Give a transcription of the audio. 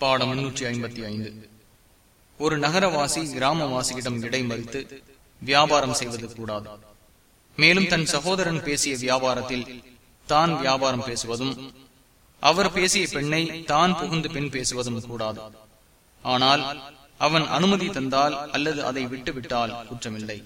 பாடம் முன்னூற்றி ஐம்பத்தி ஐந்து. ஒரு நகரவாசி கிராமவாசியிடம் இடைமறித்து வியாபாரம் செய்வது கூடாது. மேலும் தன் சகோதரன் பேசிய வியாபாரத்தில் தான் வியாபாரம் பேசுவதும் அவர் பேசிய பெண்ணை தான் புகுந்து பெண் பேசுவதும் கூடாது. ஆனால் அவன் அனுமதி தந்தால் அல்லது அதை விட்டுவிட்டால் குற்றமில்லை.